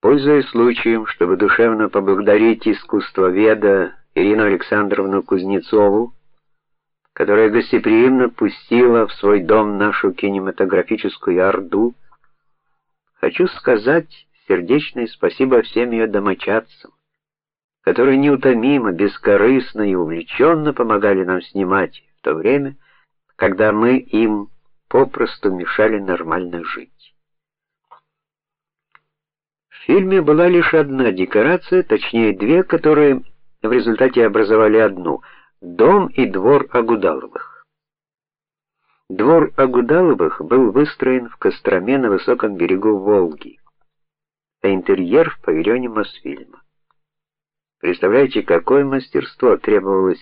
Пользуясь случаем, чтобы душевно поблагодарить искусствоведа Ирину Александровну Кузнецову, которая гостеприимно пустила в свой дом нашу кинематографическую орду, хочу сказать сердечное спасибо всем ее домочадцам, которые неутомимо, бескорыстно и увлеченно помогали нам снимать в то время, когда мы им попросту мешали нормально жить. Фильме была лишь одна декорация, точнее две, которые в результате образовали одну дом и двор Агудаловых. Двор Агудаловых был выстроен в Костроме на высоком берегу Волги, а интерьер в павильоне Мосфильма. Представляете, какое мастерство требовалось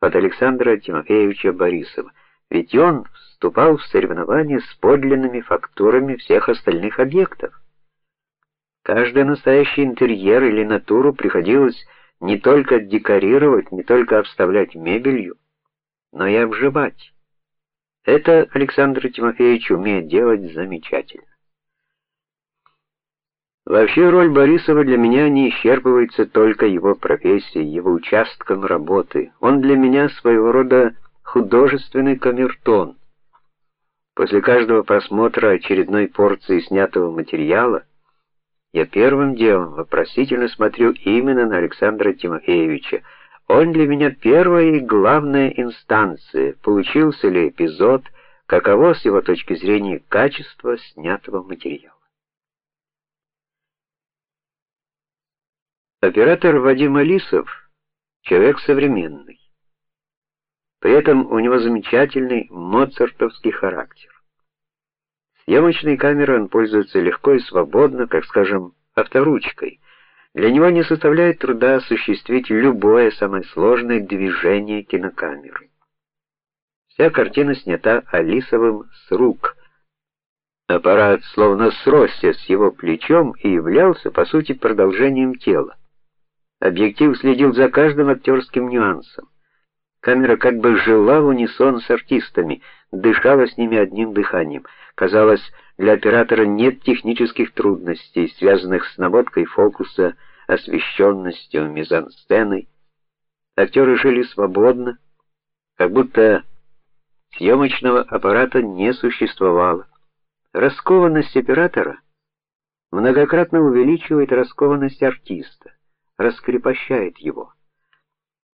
от Александра Тимофеевича Борисова, ведь он вступал в соревнования с подлинными фактурами всех остальных объектов. Каждый настоящий интерьер или натуру приходилось не только декорировать, не только обставлять мебелью, но и обживать. Это Александр Тимофеевич умеет делать замечательно. Вообще роль Борисова для меня не исчерпывается только его профессией, его участком работы. Он для меня своего рода художественный камертон. После каждого просмотра очередной порции снятого материала я первым делом вопросительно смотрю именно на Александра Тимофеевича. Он для меня первая и главная инстанция. Получился ли эпизод, каково с его точки зрения качество снятого материала. Оператор Вадим Алисов человек современный. При этом у него замечательный моцартовский характер. Съемочной камерой он пользуется легко и свободно, как, скажем, авторучкой. Для него не составляет труда осуществить любое самое сложное движение кинокамеры. Вся картина снята Алисовым с рук. Аппарат словно сросся с его плечом и являлся по сути продолжением тела. Объектив следил за каждым актерским нюансом. Камера как бы жила в унисон с артистами, дышала с ними одним дыханием. Казалось, для оператора нет технических трудностей, связанных с наводкой фокуса, освещенностью, мизансценой. Актеры жили свободно, как будто съемочного аппарата не существовало. Раскованность оператора многократно увеличивает раскованность артиста раскрепощает его.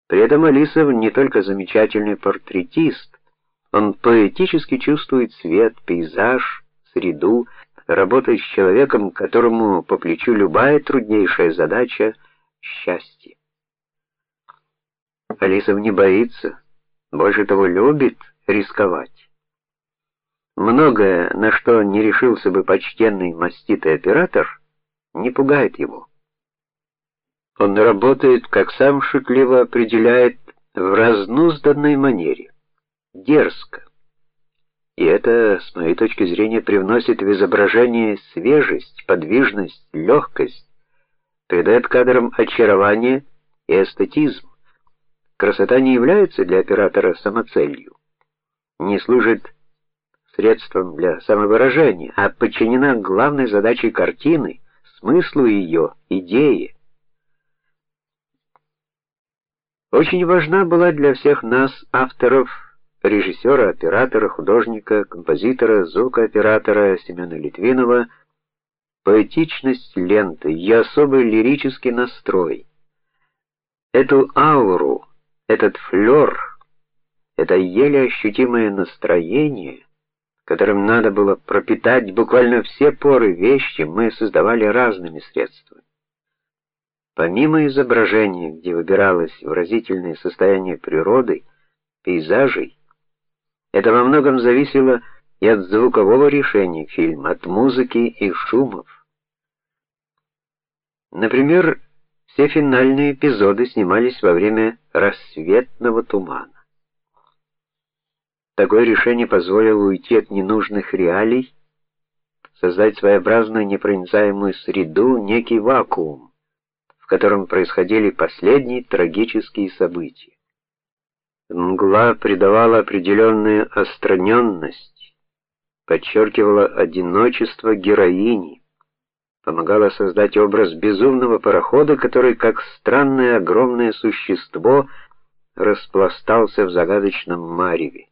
При этом Алисов не только замечательный портретист, он поэтически чувствует свет, пейзаж, среду, работает с человеком, которому по плечу любая труднейшая задача счастье. Алисов не боится, больше того любит рисковать. Многое, на что не решился бы почтенный маститый оператор, не пугает его. Он работает, как сам шутливо определяет, в разнузданной манере, дерзко. И это, с моей точки зрения, привносит в изображение свежесть, подвижность, легкость, придает кадрам очарование и эстетизм. Красота не является для оператора самоцелью, не служит средством для самовыражения, а подчинена главной задаче картины, смыслу ее, идее. Очень важна была для всех нас, авторов, режиссера, оператора, художника, композитора, звукооператора Семена Литвинова, поэтичность ленты, ее особый лирический настрой. Эту ауру, этот флёр, это еле ощутимое настроение, которым надо было пропитать буквально все поры вещи, мы создавали разными средствами. Помимо изображения, где выбиралось выразительное состояние природы, пейзажей, это во многом зависело и от звукового решения фильма, от музыки и шумов. Например, все финальные эпизоды снимались во время рассветного тумана. Такое решение позволило уйти от ненужных реалий, создать своеобразную непроницаемую среду, некий вакуум в котором происходили последние трагические события. Мгла придавала определенную остраненность, подчеркивала одиночество героини, помогала создать образ безумного парохода, который как странное огромное существо распластался в загадочном мареве.